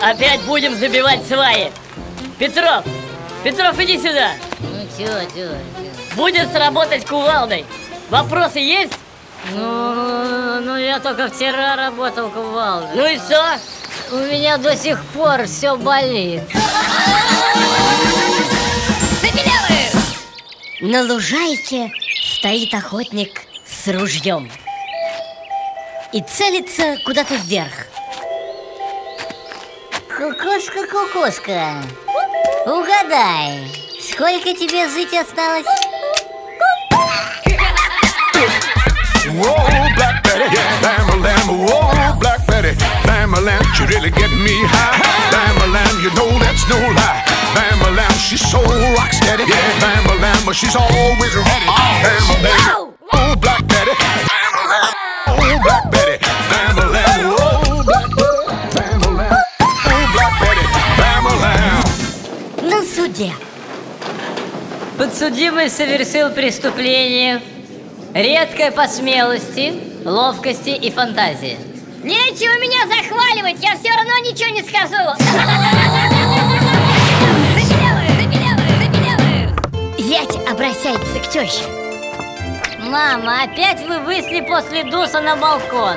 опять будем забивать сваи. Петров, Петров, иди сюда. Ну чё, чё, чё? Будет сработать кувалдой. Вопросы есть? Ну, ну я только вчера работал кувалдой. Ну и что? У меня до сих пор все болит. На лужайке стоит охотник с ружьем И целится куда-то вверх Кукушка, кукушка, угадай, сколько тебе жить осталось? Whoa, Black Betty, bam a lamb, whoa, Black Betty, bam a lamb, she really get me high. Bam a lamb, you know that's no lie. Bam a lamb, she's so rock steady. Yeah, bam a lamb, but she's always ready. Bam суде Подсудимый совершил преступление редкое по смелости, ловкости и фантазии. Нечего меня захваливать, я все равно ничего не скажу Зять обращается к теще Мама, опять вы вышли после душа на балкон.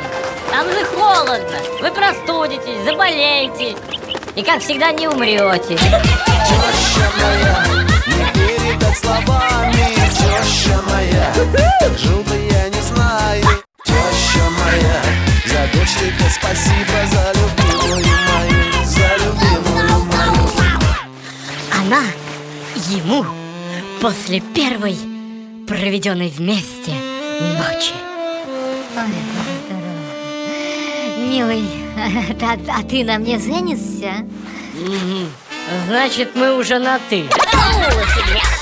Там же холодно. Вы простудитесь, заболеете. И, как всегда, не умрете. Теща моя, не передать словами. Теща моя, как жил бы я не знаю. Теща моя, за дочь тебе спасибо За любимую мою, за любимую мою. Она ему после первой проведенной вместе ночи. Милый, а, а ты на мне женишься? Значит, мы уже на «ты». О, себе!